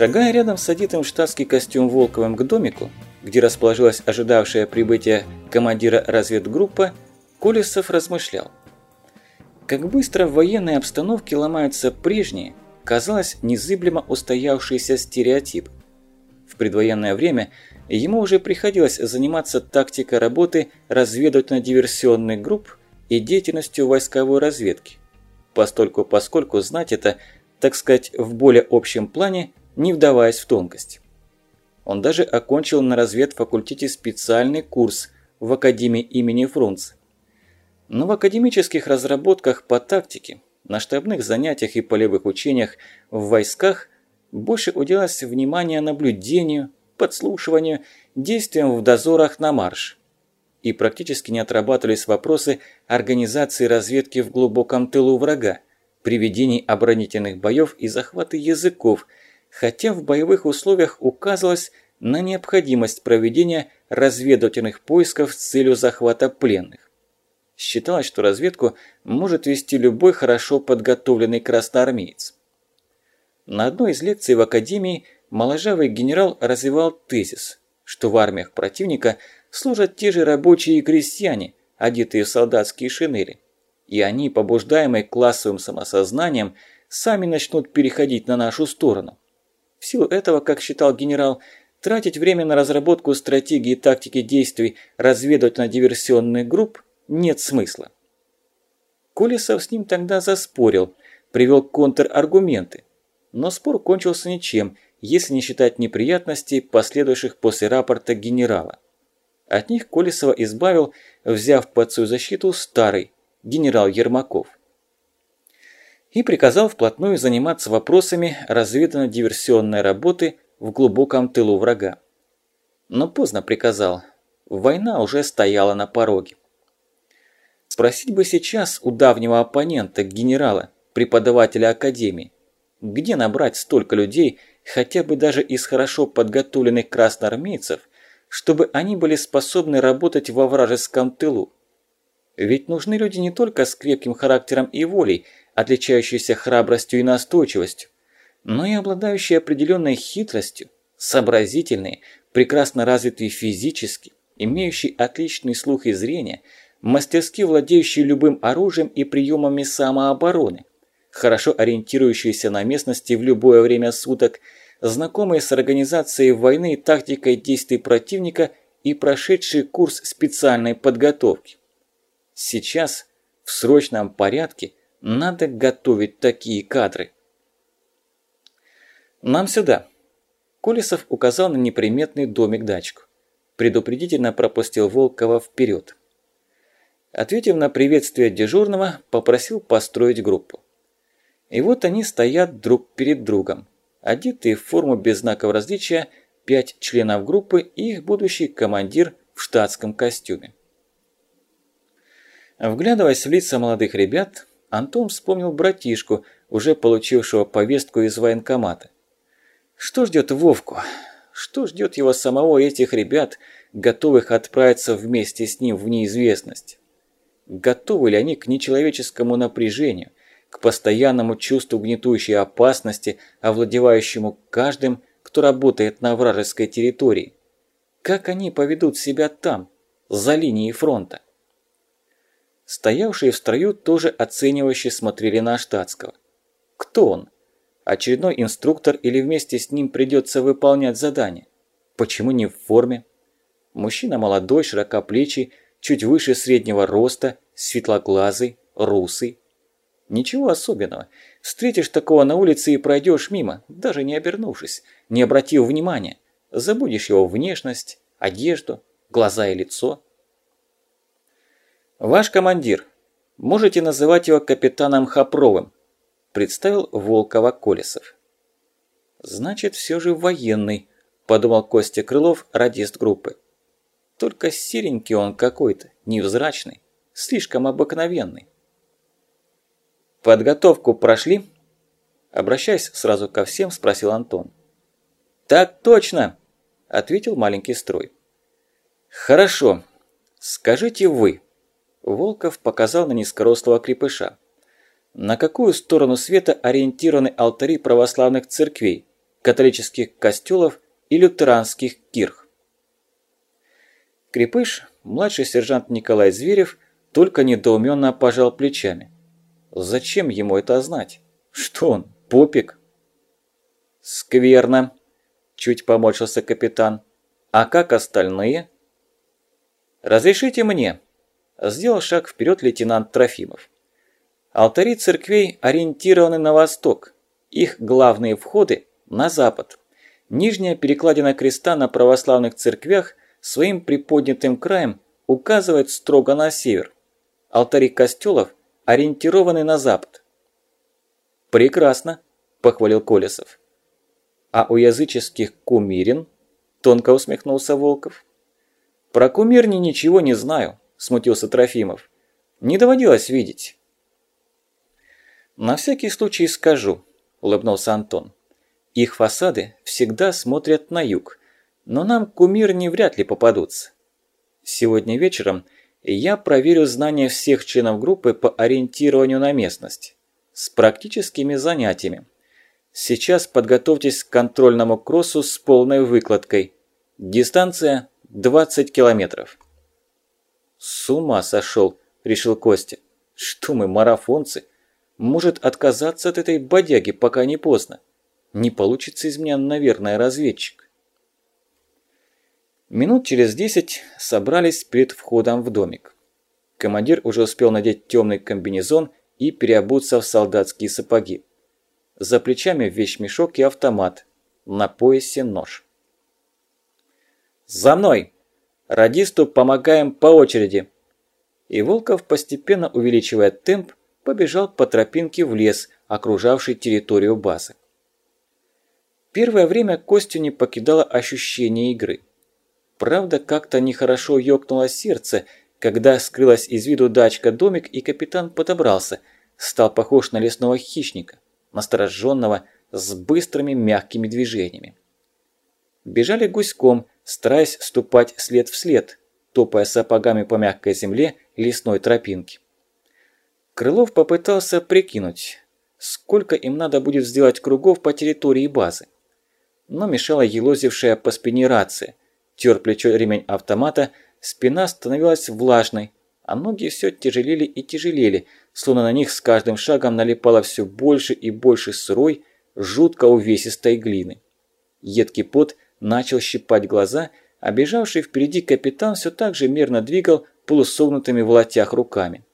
Шагая рядом с одетым в штатский костюм Волковым к домику, где расположилась ожидавшая прибытия командира разведгруппа, Колесов размышлял. Как быстро в военной обстановке ломаются прежние, казалось, незыблемо устоявшиеся стереотипы. В предвоенное время ему уже приходилось заниматься тактикой работы разведывательно-диверсионных групп и деятельностью войсковой разведки, постольку поскольку знать это, так сказать, в более общем плане, не вдаваясь в тонкость. Он даже окончил на разведфакультете специальный курс в Академии имени Фрунзе. Но в академических разработках по тактике, на штабных занятиях и полевых учениях в войсках больше уделялось внимание наблюдению, подслушиванию, действиям в дозорах на марш. И практически не отрабатывались вопросы организации разведки в глубоком тылу врага, приведений оборонительных боев и захвата языков – хотя в боевых условиях указывалось на необходимость проведения разведывательных поисков с целью захвата пленных. Считалось, что разведку может вести любой хорошо подготовленный красноармеец. На одной из лекций в Академии моложавый генерал развивал тезис, что в армиях противника служат те же рабочие и крестьяне, одетые в солдатские шинели, и они, побуждаемые классовым самосознанием, сами начнут переходить на нашу сторону. В силу этого, как считал генерал, тратить время на разработку стратегии и тактики действий разведывательно-диверсионных групп нет смысла. Колесов с ним тогда заспорил, привел контраргументы, но спор кончился ничем, если не считать неприятностей, последующих после рапорта генерала. От них Колесова избавил, взяв под свою защиту старый, генерал Ермаков и приказал вплотную заниматься вопросами разведывательно-диверсионной работы в глубоком тылу врага. Но поздно приказал. Война уже стояла на пороге. Спросить бы сейчас у давнего оппонента, генерала, преподавателя академии, где набрать столько людей, хотя бы даже из хорошо подготовленных красноармейцев, чтобы они были способны работать во вражеском тылу. Ведь нужны люди не только с крепким характером и волей, отличающиеся храбростью и настойчивостью, но и обладающие определенной хитростью, сообразительные, прекрасно развитые физически, имеющие отличный слух и зрение, мастерски владеющие любым оружием и приемами самообороны, хорошо ориентирующиеся на местности в любое время суток, знакомые с организацией войны и тактикой действий противника и прошедшие курс специальной подготовки. Сейчас, в срочном порядке, надо готовить такие кадры. «Нам сюда!» Колесов указал на неприметный домик-дачку. Предупредительно пропустил Волкова вперед. Ответив на приветствие дежурного, попросил построить группу. И вот они стоят друг перед другом, одетые в форму без знаков различия, пять членов группы и их будущий командир в штатском костюме. Вглядываясь в лица молодых ребят, Антон вспомнил братишку, уже получившего повестку из военкомата. Что ждет Вовку? Что ждет его самого и этих ребят, готовых отправиться вместе с ним в неизвестность? Готовы ли они к нечеловеческому напряжению, к постоянному чувству гнетущей опасности, овладевающему каждым, кто работает на вражеской территории? Как они поведут себя там, за линией фронта? Стоявшие в строю тоже оценивающе смотрели на штатского. Кто он? Очередной инструктор или вместе с ним придется выполнять задание? Почему не в форме? Мужчина молодой, широкоплечий, чуть выше среднего роста, светлоглазый, русый. Ничего особенного. Встретишь такого на улице и пройдешь мимо, даже не обернувшись, не обратив внимания. Забудешь его внешность, одежду, глаза и лицо – «Ваш командир. Можете называть его капитаном Хопровым», – представил Волкова Колесов. «Значит, все же военный», – подумал Костя Крылов, радист группы. «Только серенький он какой-то, невзрачный, слишком обыкновенный». «Подготовку прошли?» Обращаясь сразу ко всем, спросил Антон. «Так точно!» – ответил маленький строй. «Хорошо. Скажите вы, Волков показал на низкорослого крепыша. На какую сторону света ориентированы алтари православных церквей? католических костелов и лютеранских кирх. Крепыш, младший сержант Николай Зверев, только недоуменно пожал плечами. Зачем ему это знать? Что он, попик? Скверно, чуть поморщился капитан. А как остальные? Разрешите мне. Сделал шаг вперед лейтенант Трофимов. Алтари церквей ориентированы на восток. Их главные входы на запад. Нижняя перекладина креста на православных церквях своим приподнятым краем указывает строго на север. Алтари костелов ориентированы на запад. «Прекрасно», – похвалил Колесов. «А у языческих кумирин?» – тонко усмехнулся Волков. «Про кумирни ничего не знаю», – смутился Трофимов. «Не доводилось видеть». «На всякий случай скажу», – улыбнулся Антон. «Их фасады всегда смотрят на юг, но нам кумирни вряд ли попадутся. Сегодня вечером я проверю знания всех членов группы по ориентированию на местность с практическими занятиями. Сейчас подготовьтесь к контрольному кроссу с полной выкладкой. Дистанция 20 километров. С ума сошел, решил Костя. Что мы, марафонцы? Может отказаться от этой бодяги, пока не поздно. Не получится из меня, наверное, разведчик. Минут через десять собрались перед входом в домик. Командир уже успел надеть темный комбинезон и переобуться в солдатские сапоги. За плечами вещмешок и автомат, на поясе нож. «За мной! Радисту помогаем по очереди!» И Волков, постепенно увеличивая темп, побежал по тропинке в лес, окружавший территорию базы. Первое время Костю не покидало ощущение игры – Правда, как-то нехорошо ёкнуло сердце, когда скрылась из виду дачка-домик и капитан подобрался, стал похож на лесного хищника, настороженного, с быстрыми мягкими движениями. Бежали гуськом, стараясь ступать след в след, топая сапогами по мягкой земле лесной тропинки. Крылов попытался прикинуть, сколько им надо будет сделать кругов по территории базы. Но мешала елозившая по спине рация, тер плечо ремень автомата, спина становилась влажной, а ноги все тяжелели и тяжелели, словно на них с каждым шагом налипало все больше и больше сырой, жутко увесистой глины. Едкий пот начал щипать глаза, а бежавший впереди капитан все так же мерно двигал полусогнутыми в латях руками.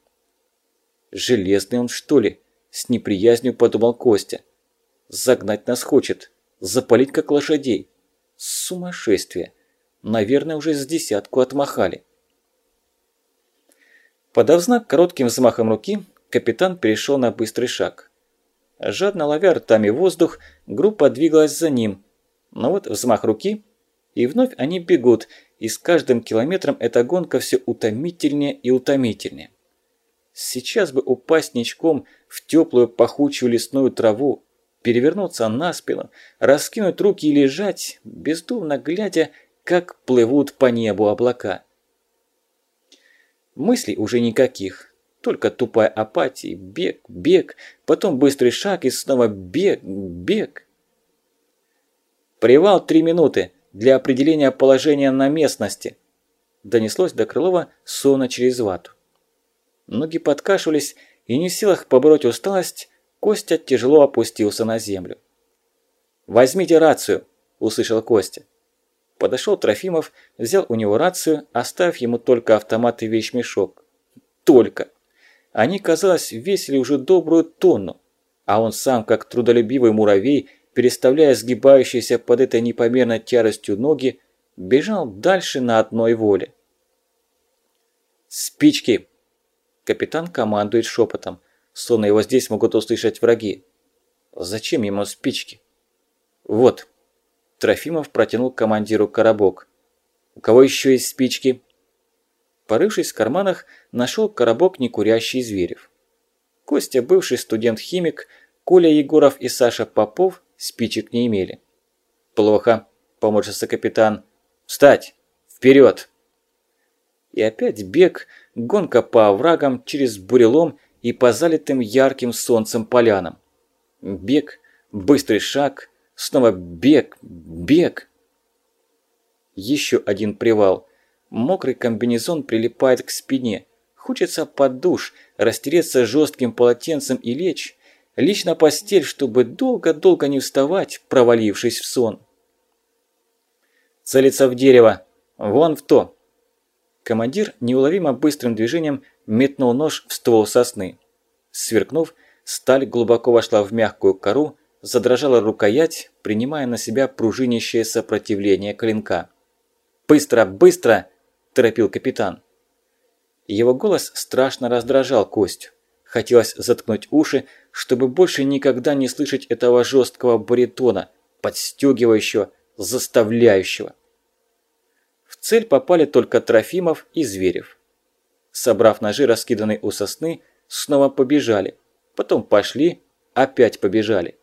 «Железный он, что ли?» – с неприязнью подумал Костя. «Загнать нас хочет, запалить как лошадей. Сумасшествие!» Наверное, уже с десятку отмахали. Подав знак коротким взмахом руки, капитан перешел на быстрый шаг. Жадно ловя ртами воздух, группа двигалась за ним. Но вот взмах руки, и вновь они бегут, и с каждым километром эта гонка все утомительнее и утомительнее. Сейчас бы упасть ничком в теплую пахучую лесную траву, перевернуться на спину, раскинуть руки и лежать, бездумно глядя, как плывут по небу облака. Мыслей уже никаких, только тупая апатия, бег, бег, потом быстрый шаг и снова бег, бег. «Привал три минуты для определения положения на местности», донеслось до Крылова сона через вату. Ноги подкашивались, и не в силах побороть усталость, Костя тяжело опустился на землю. «Возьмите рацию», – услышал Костя. Подошел Трофимов, взял у него рацию, оставив ему только автомат и вещмешок. Только. Они, казалось, весили уже добрую тонну, а он сам, как трудолюбивый муравей, переставляя сгибающиеся под этой непомерной тяростью ноги, бежал дальше на одной воле. «Спички!» Капитан командует шепотом, словно его здесь могут услышать враги. «Зачем ему спички?» «Вот!» Трофимов протянул командиру коробок. «У кого еще есть спички?» Порывшись в карманах, нашел коробок некурящий Зверев. Костя, бывший студент-химик, Коля Егоров и Саша Попов спичек не имели. «Плохо», – поморщился капитан. «Встать! Вперед!» И опять бег, гонка по оврагам через бурелом и по залитым ярким солнцем полянам. Бег, быстрый шаг – Снова бег, бег. Еще один привал. Мокрый комбинезон прилипает к спине. Хочется под душ, растереться жестким полотенцем и лечь. Лечь на постель, чтобы долго-долго не вставать, провалившись в сон. Целиться в дерево. Вон в то. Командир неуловимо быстрым движением метнул нож в ствол сосны. Сверкнув, сталь глубоко вошла в мягкую кору, задрожала рукоять, принимая на себя пружинящее сопротивление клинка. «Быстро, быстро!» – торопил капитан. Его голос страшно раздражал Костю. Хотелось заткнуть уши, чтобы больше никогда не слышать этого жесткого баритона, подстегивающего, заставляющего. В цель попали только Трофимов и Зверев. Собрав ножи, раскиданные у сосны, снова побежали. Потом пошли, опять побежали.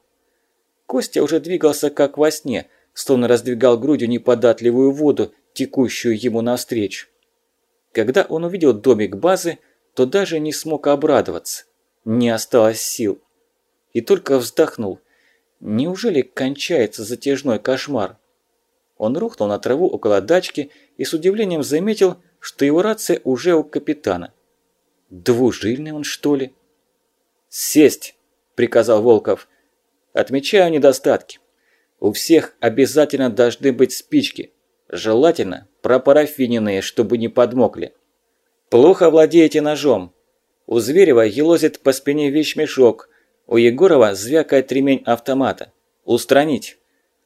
Костя уже двигался как во сне, словно раздвигал грудью неподатливую воду, текущую ему навстречу. Когда он увидел домик базы, то даже не смог обрадоваться. Не осталось сил. И только вздохнул. Неужели кончается затяжной кошмар? Он рухнул на траву около дачки и с удивлением заметил, что его рация уже у капитана. Двужильный он, что ли? «Сесть!» – приказал Волков. «Отмечаю недостатки. У всех обязательно должны быть спички. Желательно пропарафиненные, чтобы не подмокли. Плохо владеете ножом. У Зверева елозит по спине вещмешок, у Егорова звякает ремень автомата. Устранить.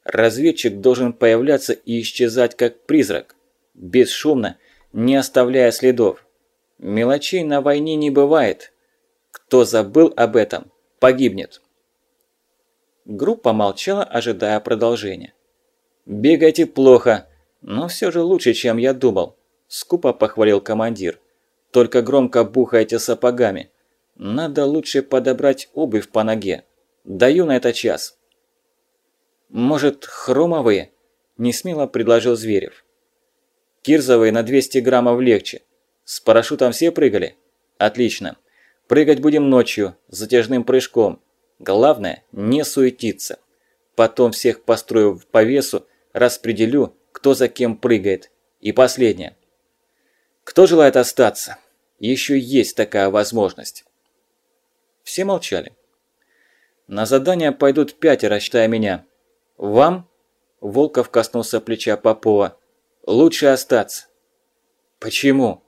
Разведчик должен появляться и исчезать как призрак. Бесшумно, не оставляя следов. Мелочей на войне не бывает. Кто забыл об этом, погибнет. Группа молчала, ожидая продолжения. «Бегайте плохо, но все же лучше, чем я думал», – скупо похвалил командир. «Только громко бухайте сапогами. Надо лучше подобрать обувь по ноге. Даю на это час». «Может, хромовые?» – несмело предложил Зверев. «Кирзовые на 200 граммов легче. С парашютом все прыгали? Отлично. Прыгать будем ночью, затяжным прыжком. Главное, не суетиться. Потом всех построю по весу, распределю, кто за кем прыгает. И последнее. Кто желает остаться? Еще есть такая возможность. Все молчали. На задание пойдут пятеро, считая меня. Вам, Волков коснулся плеча Попова, лучше остаться. Почему?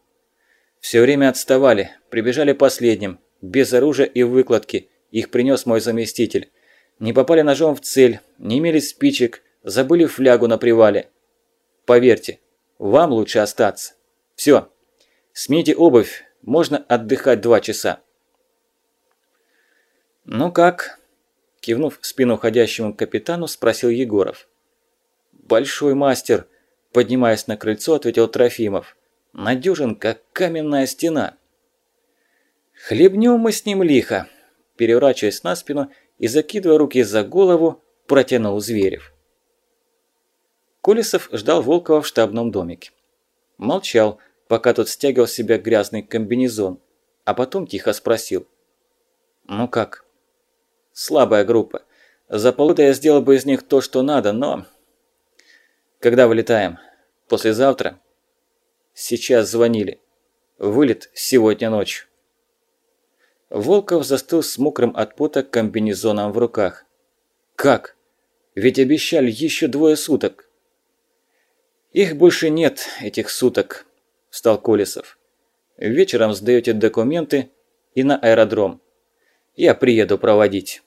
Все время отставали, прибежали последним, без оружия и выкладки, их принес мой заместитель. Не попали ножом в цель, не имели спичек, забыли флягу на привале. Поверьте, вам лучше остаться. Все, смените обувь, можно отдыхать два часа. «Ну как?» – кивнув спину ходящему капитану, спросил Егоров. «Большой мастер», – поднимаясь на крыльцо, ответил Трофимов надежен, как каменная стена. Хлебнем мы с ним лихо, переворачиваясь на спину и закидывая руки за голову, протянул Зверев. Колесов ждал Волкова в штабном домике. Молчал, пока тот стягивал с себя грязный комбинезон, а потом тихо спросил. «Ну как?» «Слабая группа. За полгода я сделал бы из них то, что надо, но...» «Когда вылетаем? Послезавтра?» Сейчас звонили. Вылет сегодня ночью. Волков застыл с мокрым от пота комбинезоном в руках. «Как? Ведь обещали еще двое суток». «Их больше нет, этих суток», – встал Колесов. «Вечером сдаете документы и на аэродром. Я приеду проводить».